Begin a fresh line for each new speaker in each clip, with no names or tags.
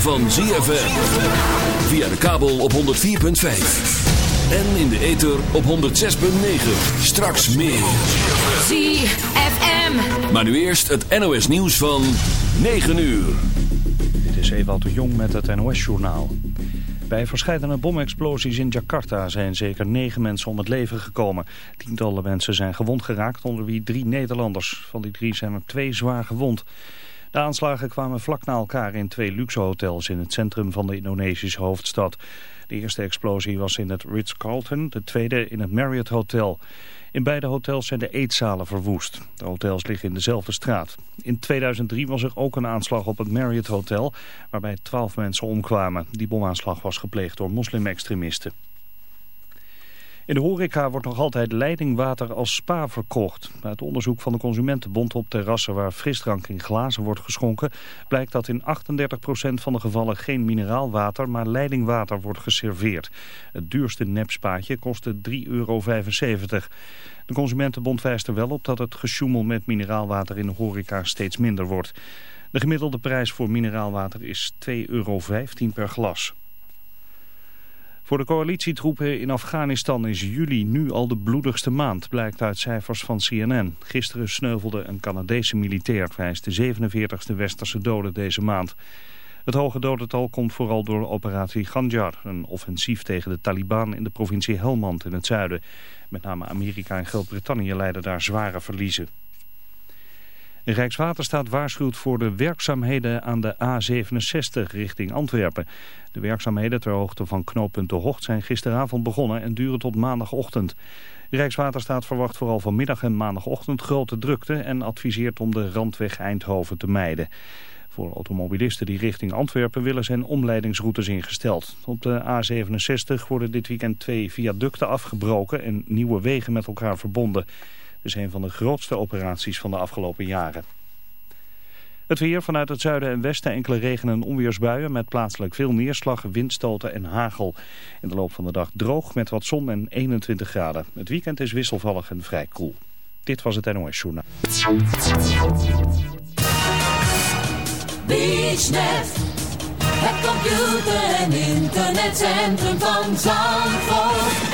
van ZFM. Via de kabel op 104.5. En in de ether op 106.9. Straks meer.
ZFM.
Maar nu eerst het NOS nieuws van 9 uur.
Dit is Ewald de Jong met het NOS-journaal. Bij verschillende bomexplosies in Jakarta zijn zeker negen mensen om het leven gekomen. Tientallen mensen zijn gewond geraakt, onder wie drie Nederlanders. Van die drie zijn er twee zwaar gewond. De aanslagen kwamen vlak na elkaar in twee luxe hotels in het centrum van de Indonesische hoofdstad. De eerste explosie was in het Ritz-Carlton, de tweede in het Marriott Hotel. In beide hotels zijn de eetzalen verwoest. De hotels liggen in dezelfde straat. In 2003 was er ook een aanslag op het Marriott Hotel, waarbij twaalf mensen omkwamen. Die bomaanslag was gepleegd door moslimextremisten. In de horeca wordt nog altijd leidingwater als spa verkocht. Uit onderzoek van de Consumentenbond op terrassen waar frisdrank in glazen wordt geschonken... blijkt dat in 38% van de gevallen geen mineraalwater, maar leidingwater wordt geserveerd. Het duurste nepspaatje kostte 3,75 euro. De Consumentenbond wijst er wel op dat het gesjoemel met mineraalwater in de horeca steeds minder wordt. De gemiddelde prijs voor mineraalwater is 2,15 euro per glas. Voor de coalitietroepen in Afghanistan is juli nu al de bloedigste maand, blijkt uit cijfers van CNN. Gisteren sneuvelde een Canadese militair, hij de 47e westerse doden deze maand. Het hoge dodental komt vooral door operatie Ganjar, een offensief tegen de Taliban in de provincie Helmand in het zuiden. Met name Amerika en Groot-Brittannië leiden daar zware verliezen. Rijkswaterstaat waarschuwt voor de werkzaamheden aan de A67 richting Antwerpen. De werkzaamheden ter hoogte van knooppunt De Hocht zijn gisteravond begonnen en duren tot maandagochtend. Rijkswaterstaat verwacht vooral vanmiddag en maandagochtend grote drukte en adviseert om de randweg Eindhoven te mijden. Voor automobilisten die richting Antwerpen willen zijn omleidingsroutes ingesteld. Op de A67 worden dit weekend twee viaducten afgebroken en nieuwe wegen met elkaar verbonden. Is een van de grootste operaties van de afgelopen jaren. Het weer vanuit het zuiden en westen enkele regen- en onweersbuien met plaatselijk veel neerslag, windstoten en hagel. In de loop van de dag droog met wat zon en 21 graden. Het weekend is wisselvallig en vrij koel. Dit was het NOS Journaal.
Het computer- en internetcentrum van.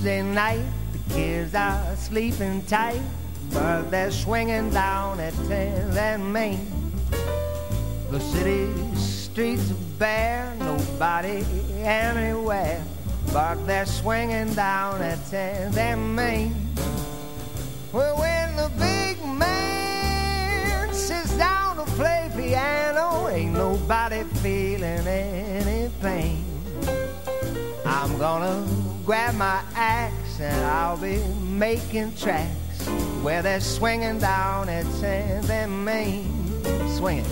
Tuesday night, the kids are sleeping tight, but they're swinging down at 10th and Main. The city streets are bare, nobody anywhere, but they're swinging down at 10th and Main. Well, when the big man sits down to play piano, ain't nobody feeling any pain. I'm gonna grab my axe and I'll be making tracks where they're swinging down at 10th and Main. Swinging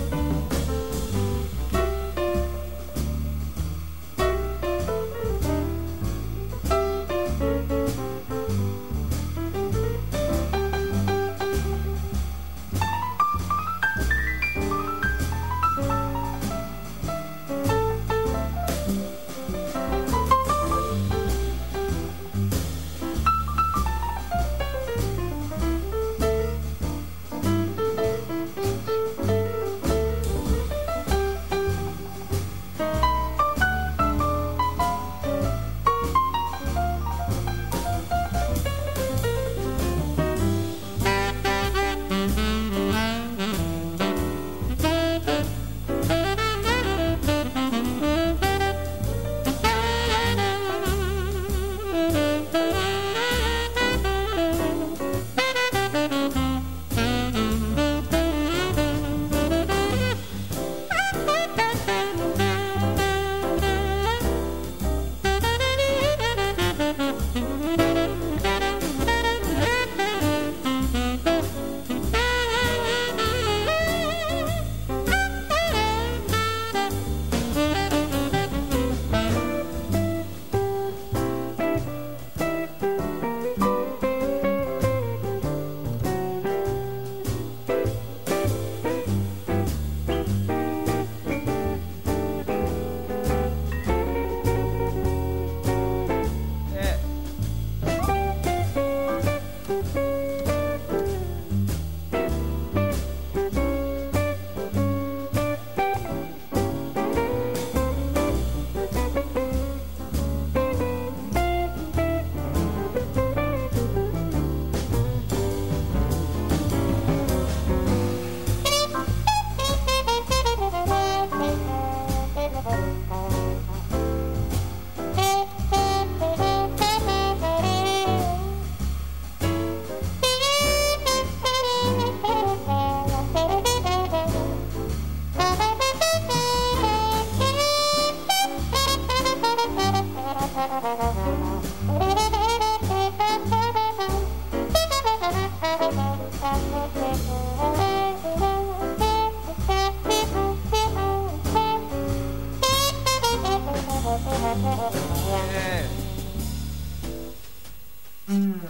음.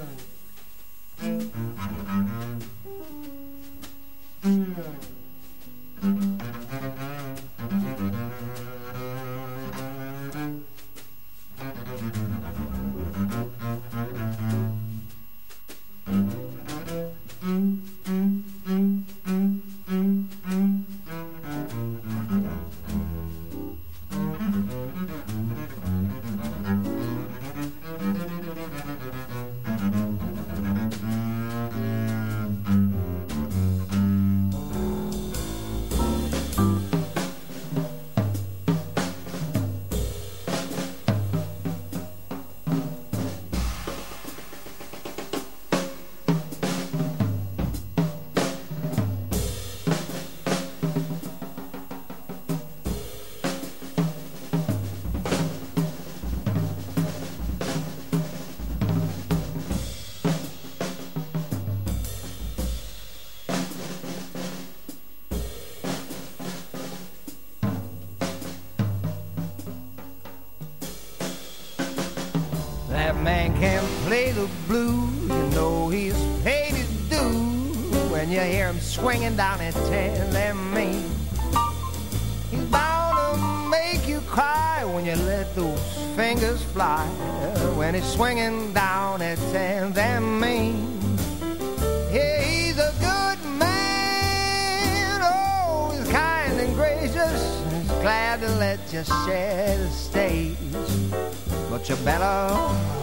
To let you share the stage but you better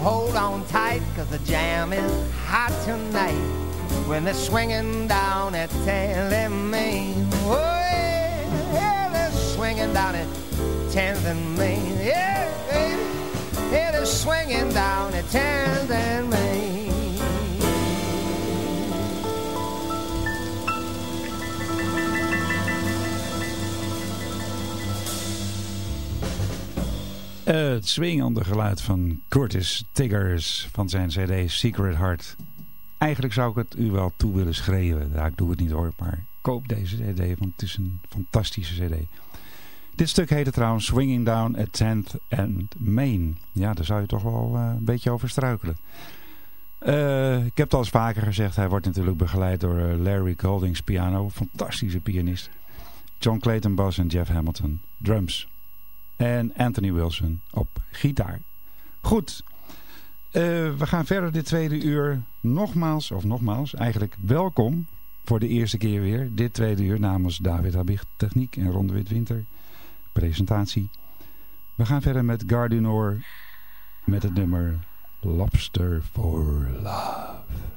hold on tight cause the jam is hot tonight when they're swinging down at Main. Oh, yeah, yeah, they're swinging down at 10th and Main. Yeah, baby, yeah, they're swinging down at 10th
Uh, het swingende geluid van Curtis Tiggers van zijn cd Secret Heart. Eigenlijk zou ik het u wel toe willen schreeuwen. Ik doe het niet hoor, maar koop deze cd, want het is een fantastische cd. Dit stuk heette trouwens Swinging Down at 10th and Main. Ja, daar zou je toch wel uh, een beetje over struikelen. Uh, ik heb het al eens vaker gezegd, hij wordt natuurlijk begeleid door Larry Goldings piano. Fantastische pianist. John Clayton Bass en Jeff Hamilton drums. En Anthony Wilson op gitaar. Goed, uh, we gaan verder dit tweede uur. Nogmaals, of nogmaals, eigenlijk welkom voor de eerste keer weer. Dit tweede uur namens David Habicht Techniek en Ronde Witwinter. Presentatie. We gaan verder met Gardinor met het nummer Lobster for Love.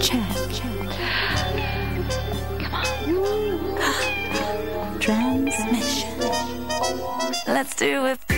Check. Come on. Transmission.
Let's do it.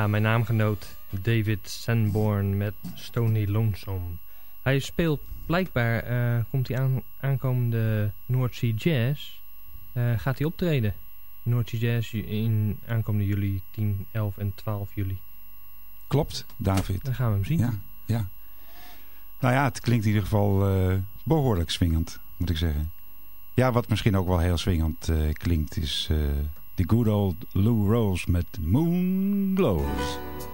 Ja, mijn naamgenoot David Sanborn met Stony Lonesome. Hij speelt blijkbaar, uh, komt hij aan, aankomende North Sea Jazz, uh, gaat hij optreden. North Sea Jazz in aankomende juli 10, 11 en 12 juli.
Klopt, David.
Dan gaan we hem zien.
Ja, ja. Nou ja, het klinkt in ieder geval uh, behoorlijk swingend, moet ik zeggen. Ja, wat misschien ook wel heel swingend klinkt is The Good Old Lou Rose met Moon Glows.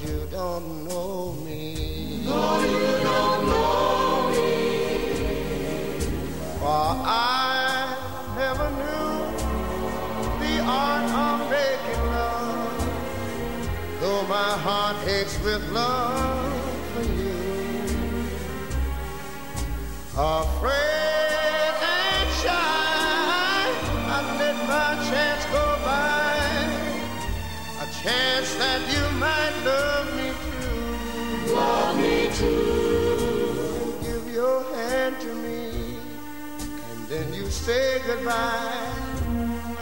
Lord, you don't know me. no, you don't know me. For I never knew the art of making love, though my heart aches with love for you. Afraid and shy, I let my chance go by, a chance that you might lose me too. Give your hand to me and then you say goodbye.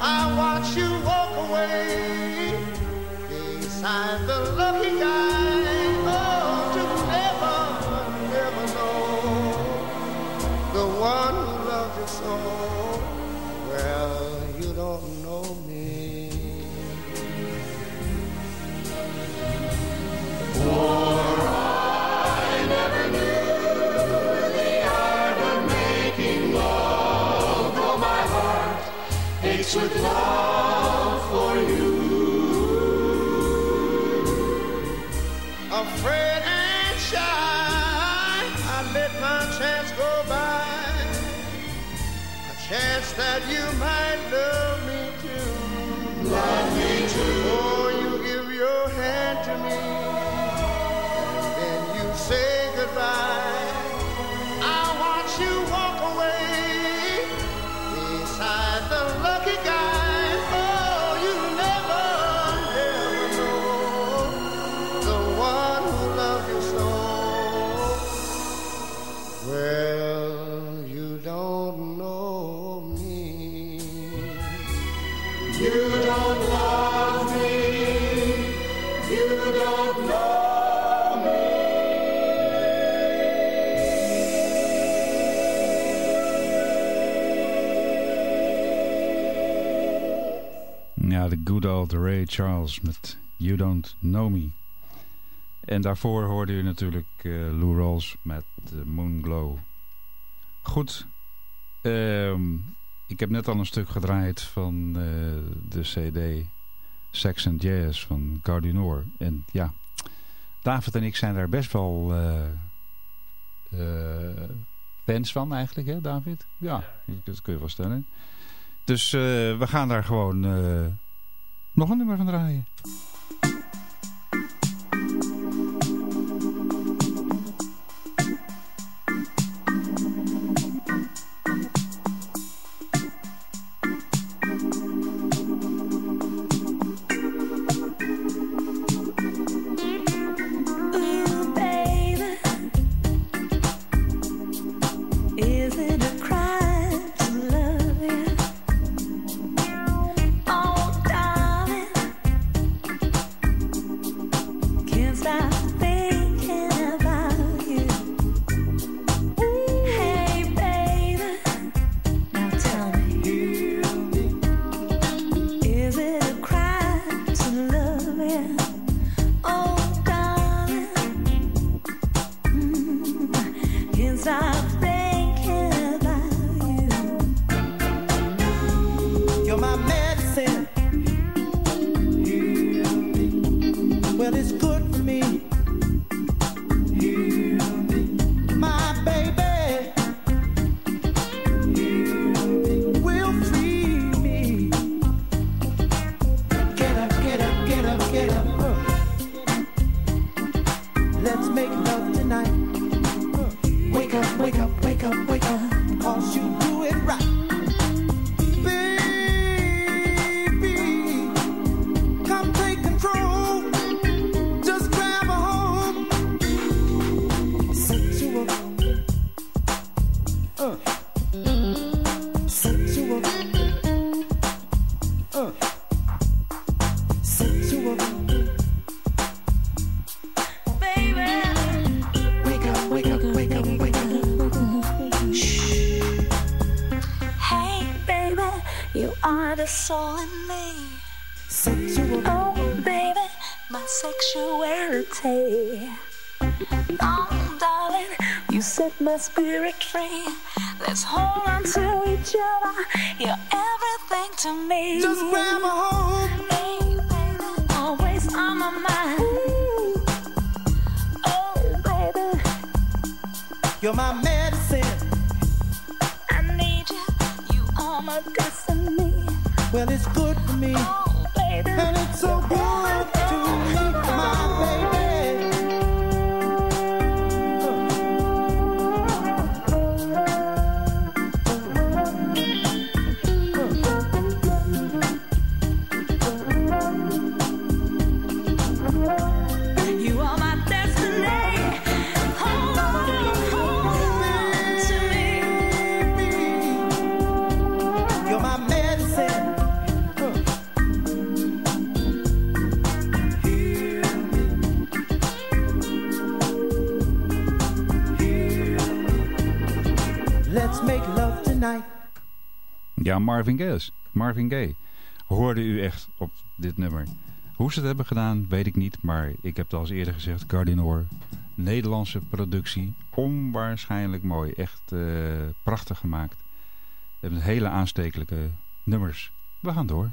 I watch you walk away beside the lucky guy.
Ray Charles met You Don't Know Me. En daarvoor hoorde u natuurlijk eh, Lou Rawls met uh, Moon Glow. Goed. Ehm, ik heb net al een stuk gedraaid van eh, de cd Sex and Jazz van Gardinoor. En ja, David en ik zijn daar best wel eh, eh, fans van eigenlijk, hè David? Ja, dat kun je wel stellen. Dus we gaan daar gewoon nog een nummer van draaien.
Me. Spirit free. Let's hold on to each other. You're everything to me.
Just grab a hold.
Hey, baby, always on my mind. Oh, baby,
You're my medicine.
I need you. You are my destiny.
Well, it's good for me.
Oh,
Ja, Marvin Gaye. Marvin Gaye. Hoorde u echt op dit nummer. Hoe ze het hebben gedaan, weet ik niet. Maar ik heb het al eens eerder gezegd. Gardinoor. Nederlandse productie. Onwaarschijnlijk mooi. Echt uh, prachtig gemaakt. Hebben hele aanstekelijke nummers. We gaan door.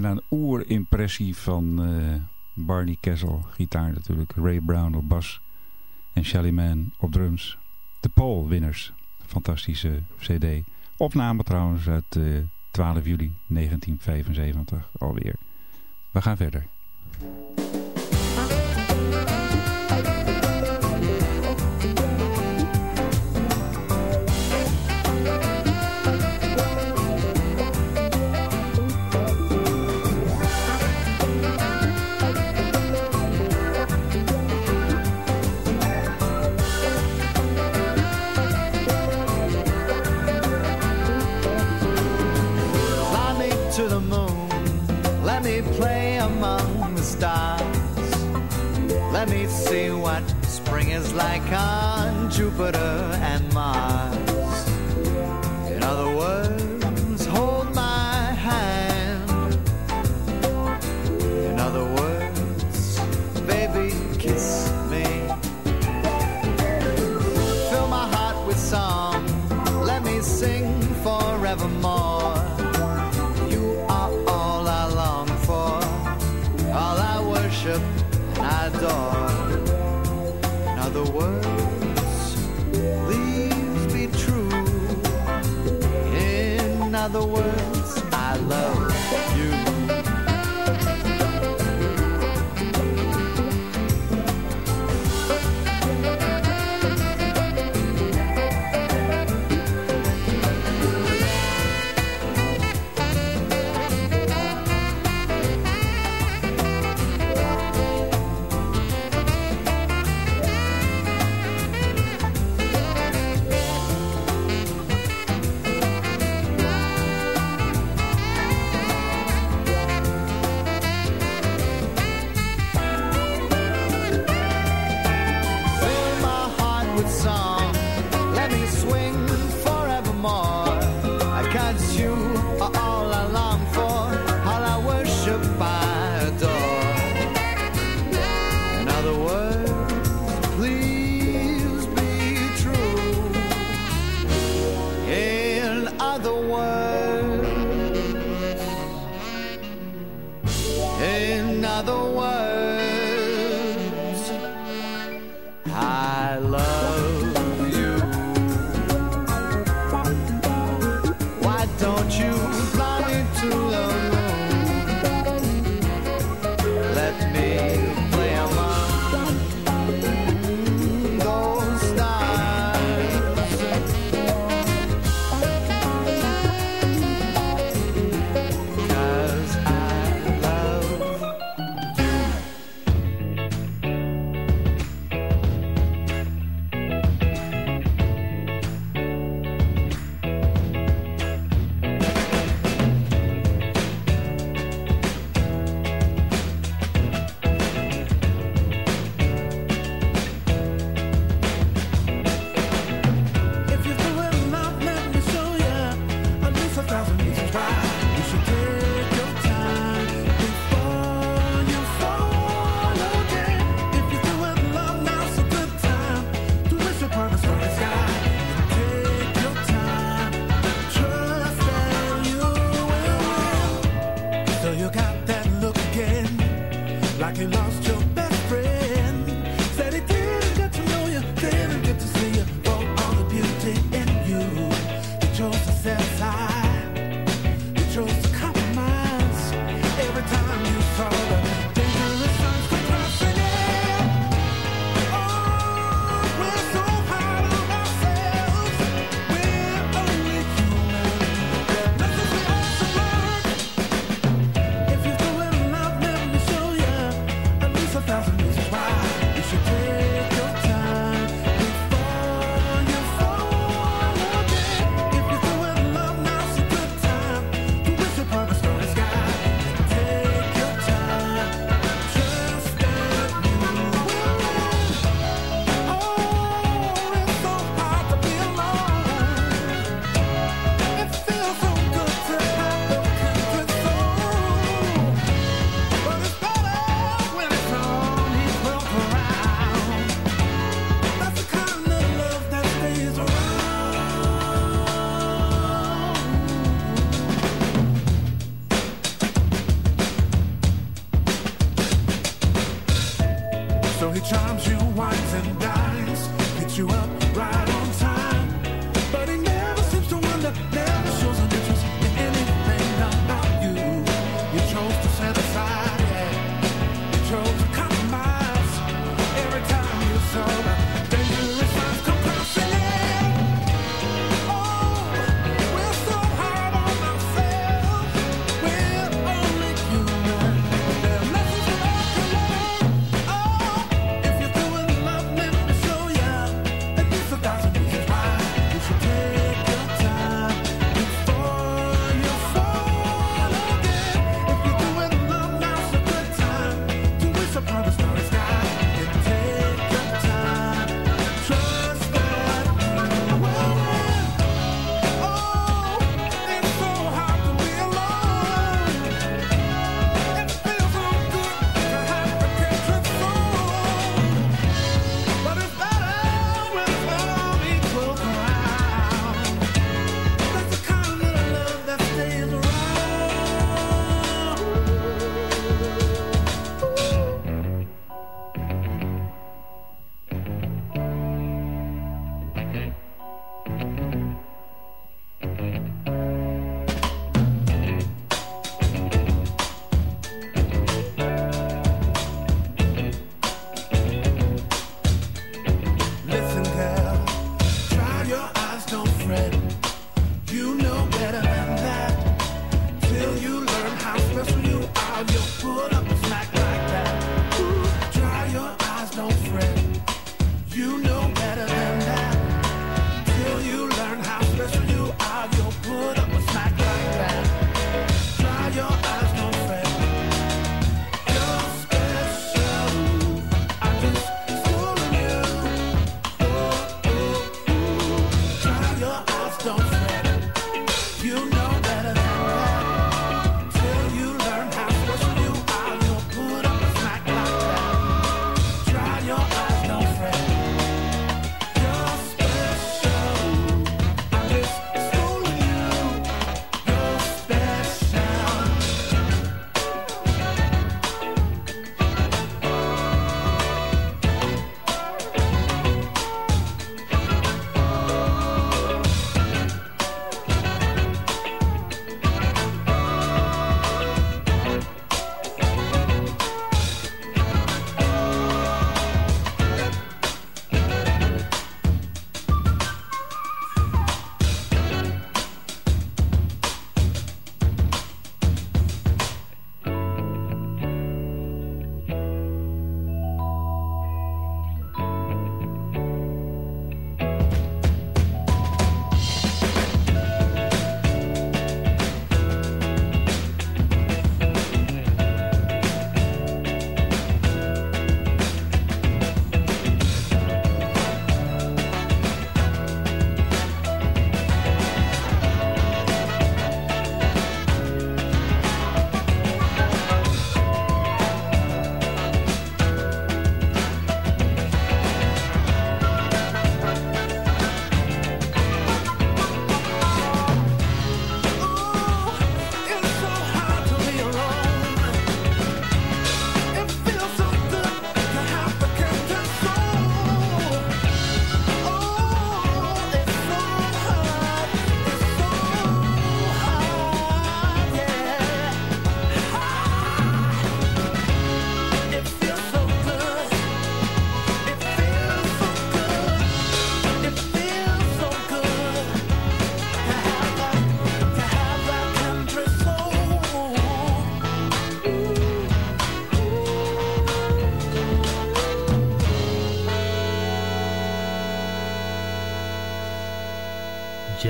bijna een oerimpressie van eh, Barney Kessel, gitaar natuurlijk. Ray Brown op bas en Shelly Man op drums. De Paul-winners, fantastische cd. Opname trouwens uit eh, 12 juli 1975 alweer. We gaan verder.
is like on Jupiter and Mars.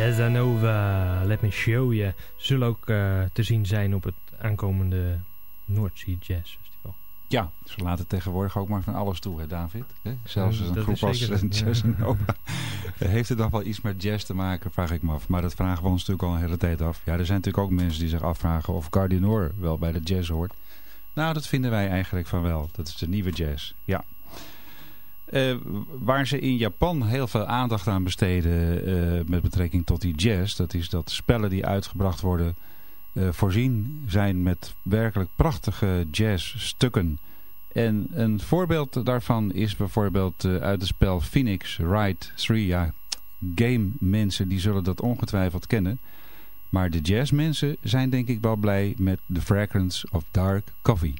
Jazzanova, Let Me Show You. Zullen ook uh, te zien zijn op het aankomende Noordzee Jazz Festival.
Ja, ze laten tegenwoordig ook maar van alles toe, hè David? Hè? Zelfs een groep als. Heeft het dan wel iets met jazz te maken, vraag ik me af. Maar dat vragen we ons natuurlijk al een hele tijd af. Ja, er zijn natuurlijk ook mensen die zich afvragen of Gardinoor wel bij de jazz hoort. Nou, dat vinden wij eigenlijk van wel. Dat is de nieuwe jazz, ja. Uh, waar ze in Japan heel veel aandacht aan besteden uh, met betrekking tot die jazz. Dat is dat spellen die uitgebracht worden uh, voorzien zijn met werkelijk prachtige jazzstukken. En een voorbeeld daarvan is bijvoorbeeld uit het spel Phoenix Wright 3. Ja, game mensen die zullen dat ongetwijfeld kennen. Maar de jazzmensen zijn denk ik wel blij met The Fragrance of Dark Coffee.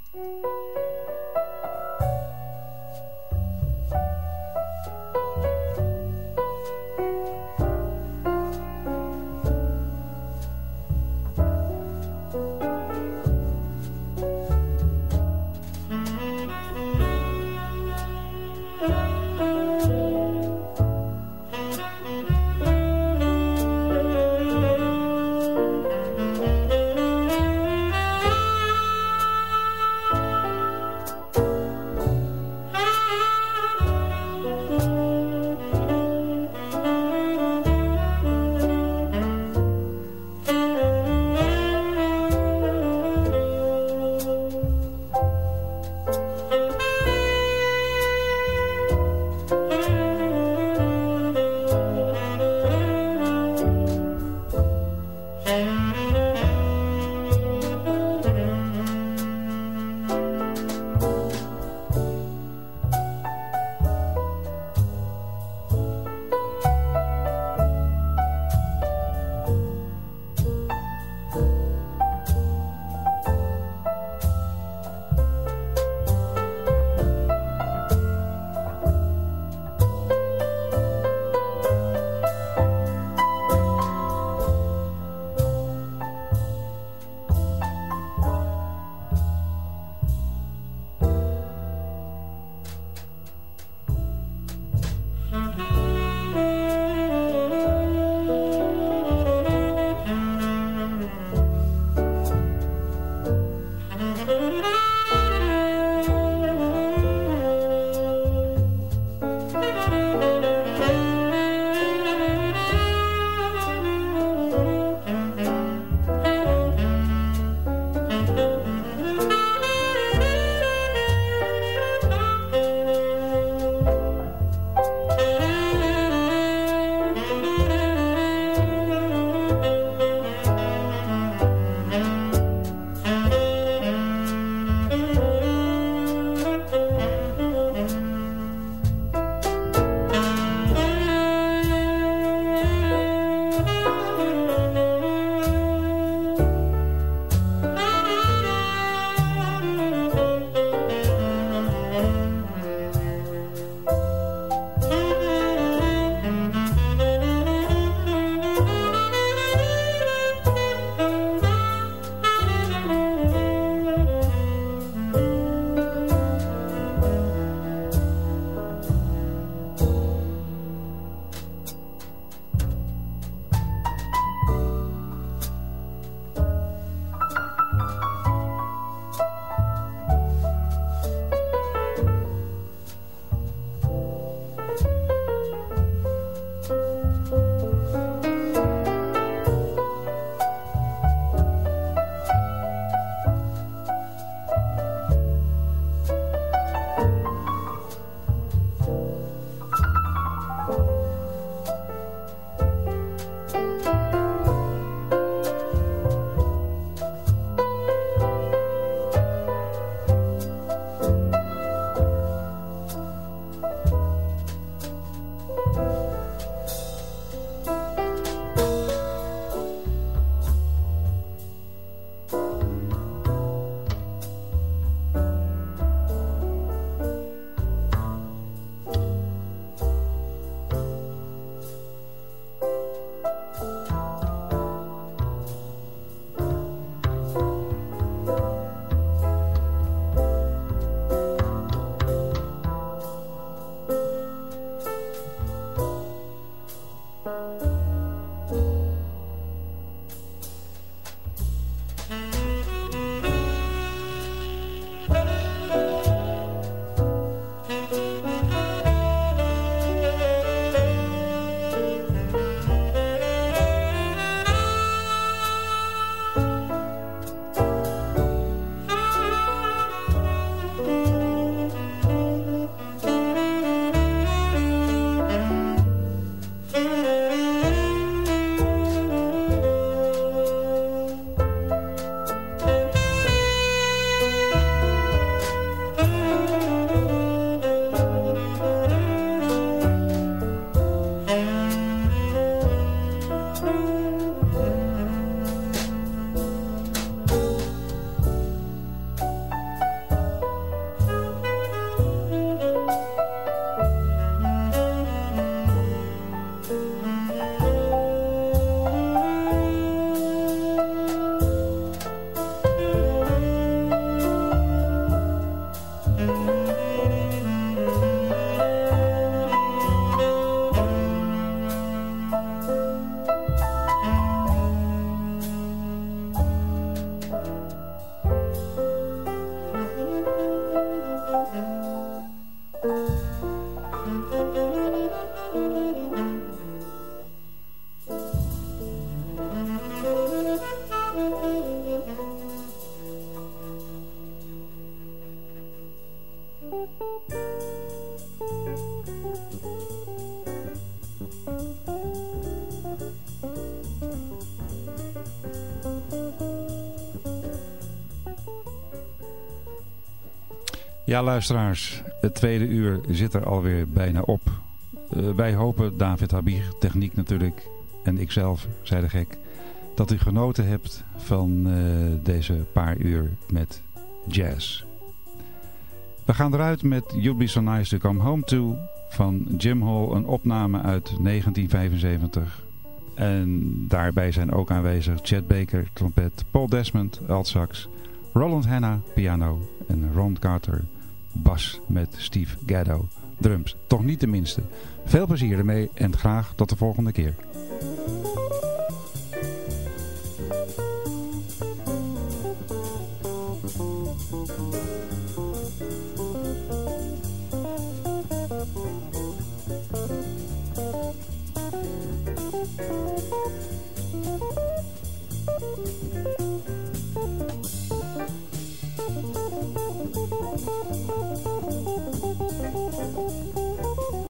Ja, luisteraars, het tweede uur zit er alweer bijna op. Uh, wij hopen, David Habig, techniek natuurlijk, en ikzelf, zei de gek, dat u genoten hebt van uh, deze paar uur met jazz. We gaan eruit met You'd Be So Nice To Come Home To van Jim Hall, een opname uit 1975. En daarbij zijn ook aanwezig Chad Baker, trompet, Paul Desmond, altsax, Roland Hanna, piano en Ron Carter, bas met Steve Gaddo, drums. Toch niet de minste. Veel plezier ermee en graag tot de volgende keer.